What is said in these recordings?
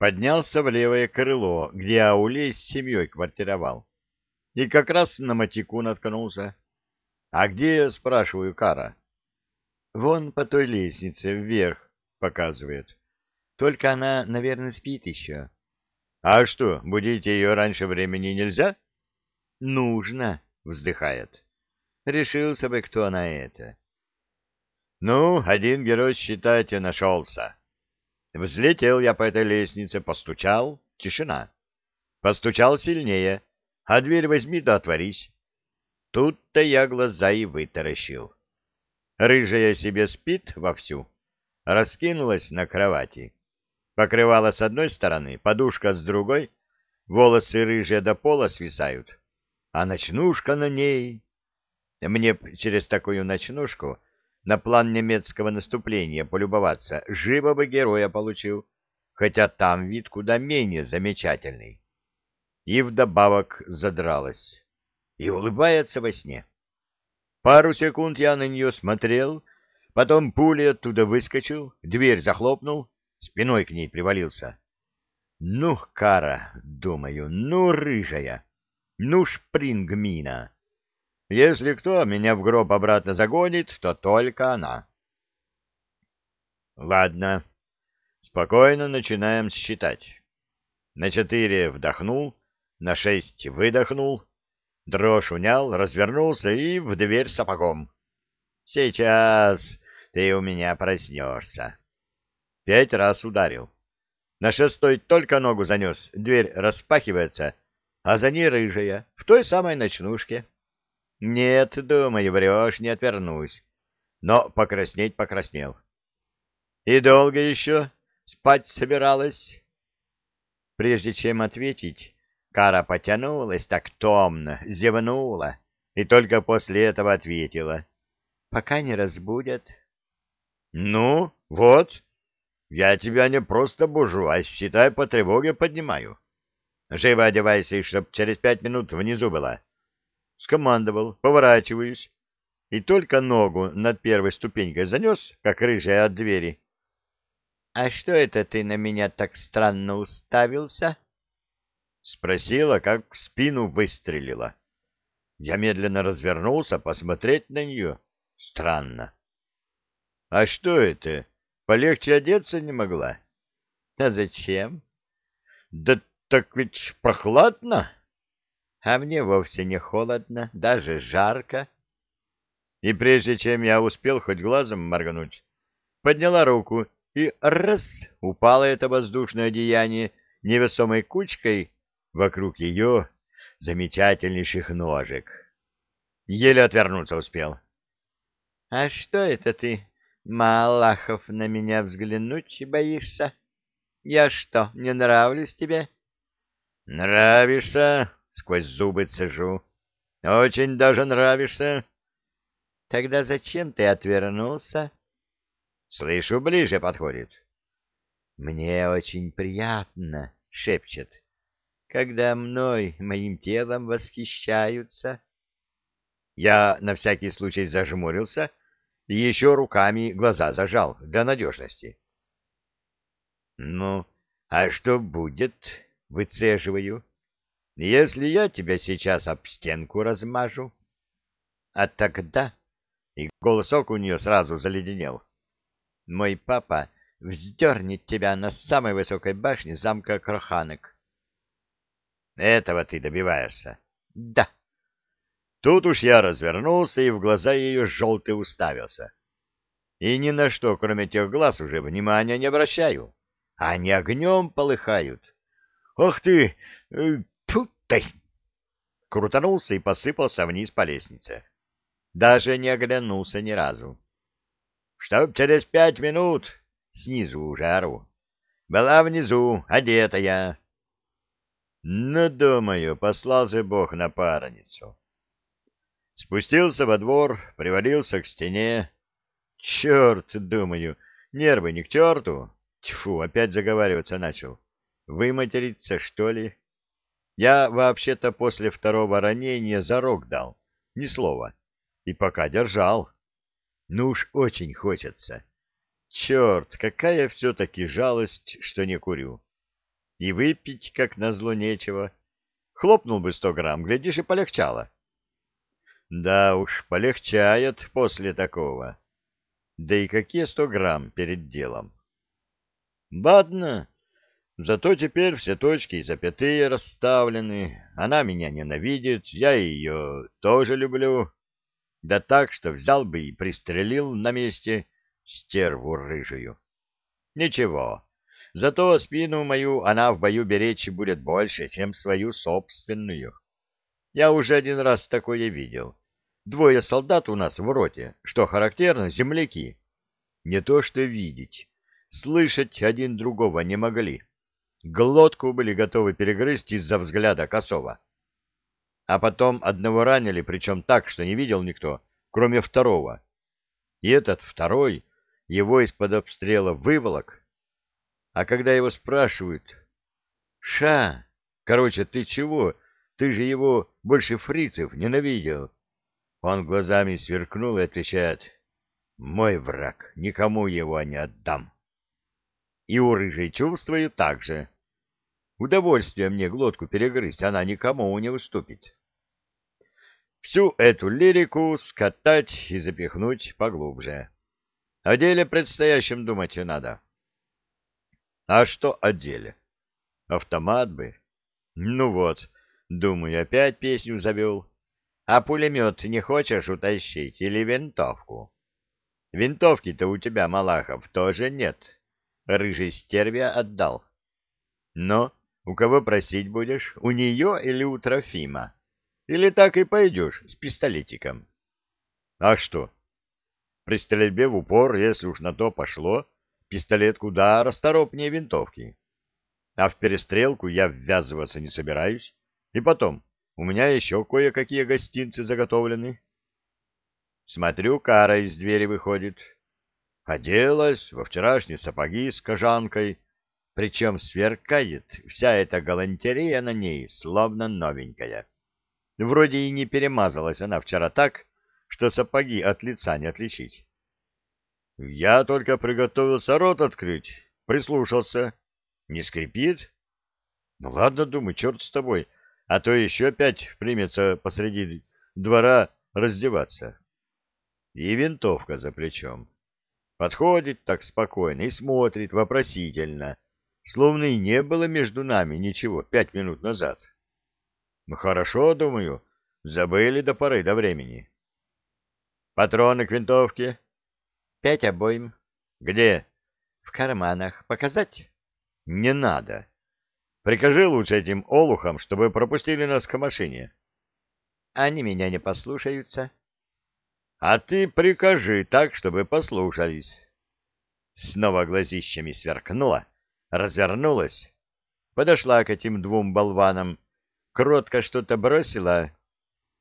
поднялся в левое крыло, где Аулей с семьей квартировал. И как раз на матику наткнулся. — А где, спрашиваю, Кара? — Вон по той лестнице, вверх, — показывает. Только она, наверное, спит еще. — А что, будить ее раньше времени нельзя? — Нужно, — вздыхает. Решился бы кто на это. Ну, один герой, считайте, нашелся. Взлетел я по этой лестнице, постучал, тишина. Постучал сильнее, а дверь возьми да отворись. Тут-то я глаза и вытаращил. Рыжая себе спит вовсю, раскинулась на кровати. Покрывало с одной стороны, подушка с другой, волосы рыжие до пола свисают, а ночнушка на ней. Мне через такую ночнушку на план немецкого наступления полюбоваться, живо бы героя получил, хотя там вид куда менее замечательный. И вдобавок задралась. И улыбается во сне. Пару секунд я на нее смотрел, потом пулей оттуда выскочил, дверь захлопнул, спиной к ней привалился. Ну, кара, думаю, ну, рыжая, ну, шпрингмина. Если кто меня в гроб обратно загонит, то только она. Ладно, спокойно начинаем считать. На четыре вдохнул, на шесть выдохнул, дрожь унял, развернулся и в дверь сапогом. Сейчас ты у меня проснешься. Пять раз ударил. На шестой только ногу занес, дверь распахивается, а за ней рыжая, в той самой ночнушке. Нет, думаю, врешь, не отвернусь. Но покраснеть покраснел. И долго еще спать собиралась? Прежде чем ответить, Кара потянулась так томно, зевнула, и только после этого ответила. Пока не разбудят. Ну, вот, я тебя не просто бужу, а, считай, по тревоге поднимаю. Живо одевайся, и чтоб через пять минут внизу была скомандовал, поворачиваюсь, и только ногу над первой ступенькой занес, как рыжая от двери. — А что это ты на меня так странно уставился? — спросила, как в спину выстрелила. Я медленно развернулся посмотреть на нее. Странно. — А что это? Полегче одеться не могла? — А зачем? — Да так ведь прохладно а мне вовсе не холодно, даже жарко. И прежде чем я успел хоть глазом моргнуть, подняла руку, и раз упало это воздушное одеяние невесомой кучкой вокруг ее замечательнейших ножек. Еле отвернуться успел. — А что это ты, Малахов, на меня взглянуть боишься? Я что, не нравлюсь тебе? — Нравишься, сквозь зубы цежу. Очень даже нравишься. Тогда зачем ты отвернулся? Слышу, ближе подходит. Мне очень приятно, шепчет, когда мной, моим телом восхищаются. Я на всякий случай зажмурился и еще руками глаза зажал для надежности. Ну, а что будет? Выцеживаю если я тебя сейчас об стенку размажу? А тогда... И голосок у нее сразу заледенел. Мой папа вздернет тебя на самой высокой башне замка Кроханек. Этого ты добиваешься? Да. Тут уж я развернулся и в глаза ее желтый уставился. И ни на что, кроме тех глаз, уже внимания не обращаю. Они огнем полыхают. Ох ты, э, ты! Крутанулся и посыпался вниз по лестнице. Даже не оглянулся ни разу. Чтоб через пять минут снизу уже ору. Была внизу, одетая. Ну, думаю, послал же Бог напарницу. Спустился во двор, привалился к стене. Черт, думаю, нервы не к черту. Тьфу, опять заговариваться начал. Выматериться, что ли? Я вообще-то после второго ранения зарок дал, ни слова, и пока держал. Ну уж очень хочется. Черт, какая все-таки жалость, что не курю. и выпить, как назло, нечего. Хлопнул бы сто грамм, глядишь, и полегчало. Да уж, полегчает после такого. Да и какие сто грамм перед делом? Ладно, зато теперь все точки и запятые расставлены. Она меня ненавидит, я ее тоже люблю. Да так, что взял бы и пристрелил на месте стерву рыжую. Ничего, зато спину мою она в бою беречь будет больше, чем свою собственную. Я уже один раз такое видел. Двое солдат у нас в роте, что характерно, земляки. Не то что видеть, слышать один другого не могли. Глотку были готовы перегрызть из-за взгляда косого. А потом одного ранили, причем так, что не видел никто, кроме второго. И этот второй его из-под обстрела выволок. А когда его спрашивают, «Ша, короче, ты чего? Ты же его больше фрицев ненавидел». Он глазами сверкнул и отвечает, «Мой враг, никому его не отдам». И у рыжей чувствую так же. Удовольствие мне глотку перегрызть, она никому не уступит. Всю эту лирику скатать и запихнуть поглубже. О деле предстоящем думать и надо. А что о деле? Автомат бы. Ну вот, думаю, опять песню завел. А пулемет не хочешь утащить или винтовку? Винтовки-то у тебя, Малахов, тоже нет. Рыжий стервия отдал. Но у кого просить будешь? У нее или у Трофима? Или так и пойдешь с пистолетиком? А что? При стрельбе в упор, если уж на то пошло, пистолет куда расторопнее винтовки. А в перестрелку я ввязываться не собираюсь. И потом, у меня еще кое-какие гостинцы заготовлены. Смотрю, кара из двери выходит. Оделась во вчерашние сапоги с кожанкой, причем сверкает вся эта галантерея на ней, словно новенькая. Вроде и не перемазалась она вчера так, что сапоги от лица не отличить. Я только приготовился рот открыть, прислушался. Не скрипит? Ну ладно, думаю, черт с тобой, а то еще опять примется посреди двора раздеваться. И винтовка за плечом. Подходит так спокойно и смотрит вопросительно, словно и не было между нами ничего пять минут назад. Ну хорошо, думаю, забыли до поры до времени. Патроны к винтовке? Пять обоим. Где? В карманах. Показать? Не надо. Прикажи лучше этим олухам, чтобы пропустили нас к машине. Они меня не послушаются. А ты прикажи так, чтобы послушались. Снова глазищами сверкнула, развернулась, подошла к этим двум болванам, кротко что-то бросила,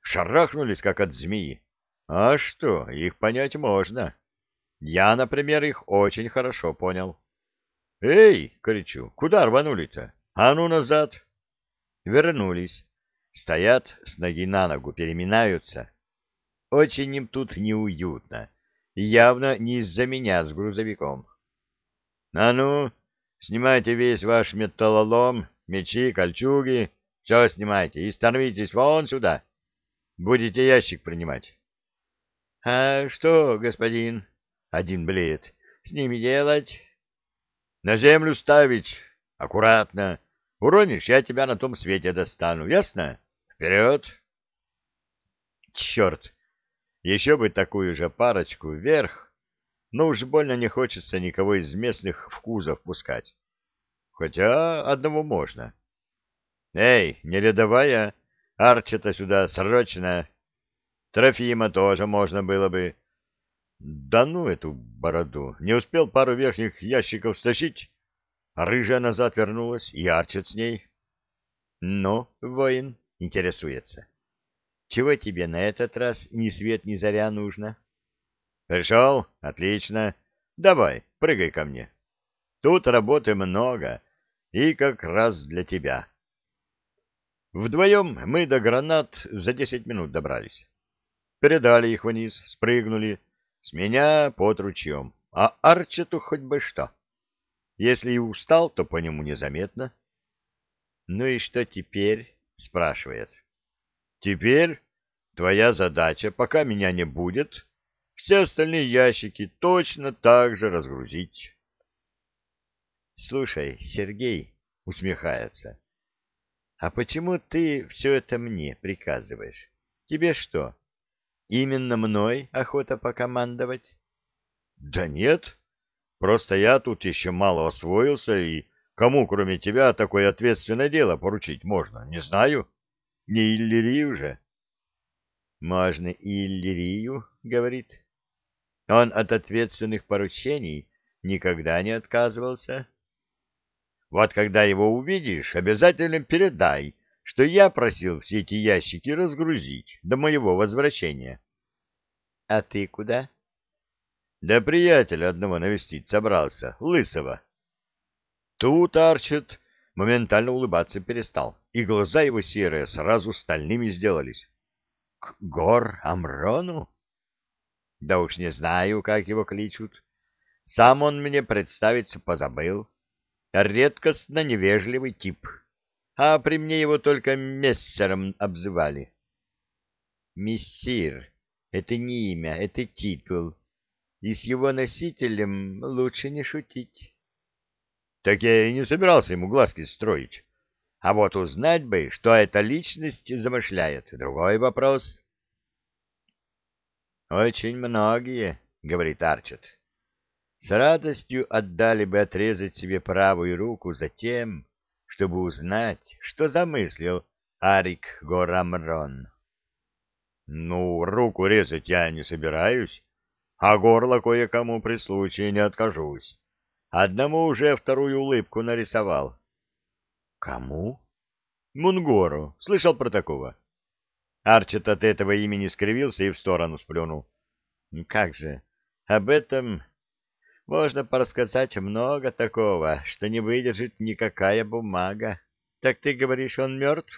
шарахнулись, как от змеи. А что, их понять можно. Я, например, их очень хорошо понял. «Эй!» — кричу. «Куда рванули-то?» А ну назад! Вернулись. Стоят, с ноги на ногу переминаются. Очень им тут неуютно. Явно не из-за меня с грузовиком. А ну, снимайте весь ваш металлолом, мечи, кольчуги. Все снимайте и становитесь вон сюда. Будете ящик принимать. — А что, господин? — один блеет. — С ними делать? — На землю ставить. Аккуратно. Уронишь, я тебя на том свете достану. Ясно? Вперед! Черт! Еще бы такую же парочку вверх, но уж больно не хочется никого из местных в кузов пускать. Хотя одного можно. Эй, не рядовая, Арчета сюда срочно. Трофима тоже можно было бы. Да ну эту бороду, не успел пару верхних ящиков стащить, Рыжая назад вернулась, и Арчит с ней. — Ну, воин, — интересуется. — Чего тебе на этот раз ни свет, ни заря нужно? — Пришел? Отлично. Давай, прыгай ко мне. Тут работы много, и как раз для тебя. Вдвоем мы до гранат за десять минут добрались. Передали их вниз, спрыгнули. С меня под ручьем. А Арчету хоть бы что. Если и устал, то по нему незаметно. Ну и что теперь? спрашивает. Теперь твоя задача, пока меня не будет, все остальные ящики точно так же разгрузить. Слушай, Сергей усмехается. А почему ты все это мне приказываешь? Тебе что, именно мной охота покомандовать? Да нет, просто я тут еще мало освоился, и кому, кроме тебя, такое ответственное дело поручить можно, не знаю. Не Иллирию же. Можно и Иллирию, говорит. Он от ответственных поручений никогда не отказывался. Вот когда его увидишь, обязательно передай, что я просил все эти ящики разгрузить до моего возвращения. — А ты куда? — Да приятеля одного навестить собрался, лысого. Тут Арчет моментально улыбаться перестал, и глаза его серые сразу стальными сделались. — К гор Амрону? — Да уж не знаю, как его кличут. Сам он мне представиться позабыл. Редкостно невежливый тип. А при мне его только мессером обзывали. Мессир — это не имя, это титул. И с его носителем лучше не шутить. Так я и не собирался ему глазки строить. А вот узнать бы, что эта личность замышляет, другой вопрос. Очень многие, — говорит Арчет, с радостью отдали бы отрезать себе правую руку за тем, чтобы узнать, что замыслил Арик Горамрон. Ну, руку резать я не собираюсь, а горло кое-кому при случае не откажусь. Одному уже вторую улыбку нарисовал. Кому? Мунгору. Слышал про такого? Арчет от этого имени скривился и в сторону сплюнул. Как же, об этом можно порассказать много такого, что не выдержит никакая бумага. Так ты говоришь, он мертв?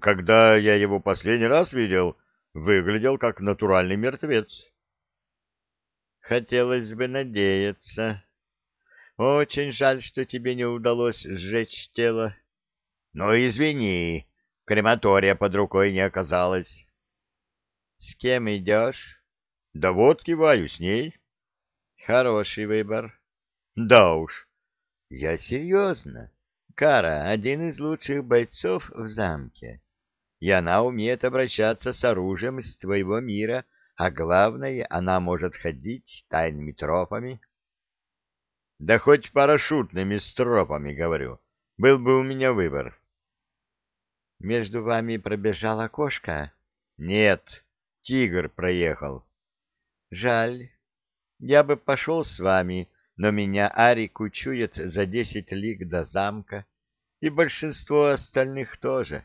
Когда я его последний раз видел, выглядел как натуральный мертвец. Хотелось бы надеяться. Очень жаль, что тебе не удалось сжечь тело. Но извини, крематория под рукой не оказалось. С кем идешь? Да вот киваю с ней. Хороший выбор. Да уж. Я серьезно. Кара — один из лучших бойцов в замке. И она умеет обращаться с оружием из твоего мира, а главное, она может ходить тайными тропами. Да хоть парашютными стропами, говорю. Был бы у меня выбор. Между вами пробежала кошка? Нет, тигр проехал. Жаль. Я бы пошел с вами, но меня Арик учует за десять лиг до замка, и большинство остальных тоже.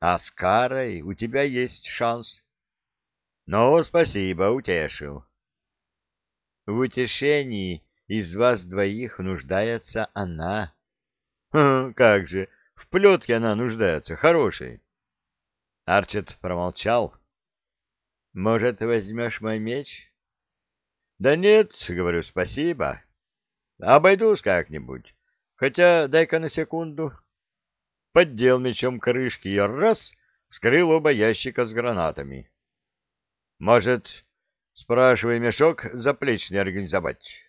А с Карой у тебя есть шанс. Ну, спасибо, утешил. В утешении из вас двоих нуждается она. Как же, в плетке она нуждается, хорошей. Арчет промолчал. Может, возьмешь мой меч? Да нет, говорю, спасибо. Обойдусь как-нибудь. Хотя дай-ка на секунду. Поддел мечом крышки и раз вскрыл оба ящика с гранатами. Может, спрашивай мешок заплечный организовать.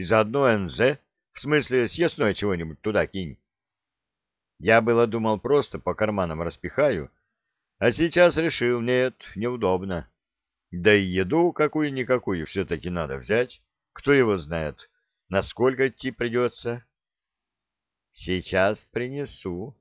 И заодно НЗ, в смысле съестное чего-нибудь туда кинь. Я было думал просто по карманам распихаю, а сейчас решил, нет, неудобно. Да и еду какую-никакую все-таки надо взять. Кто его знает, насколько идти придется. Сейчас принесу.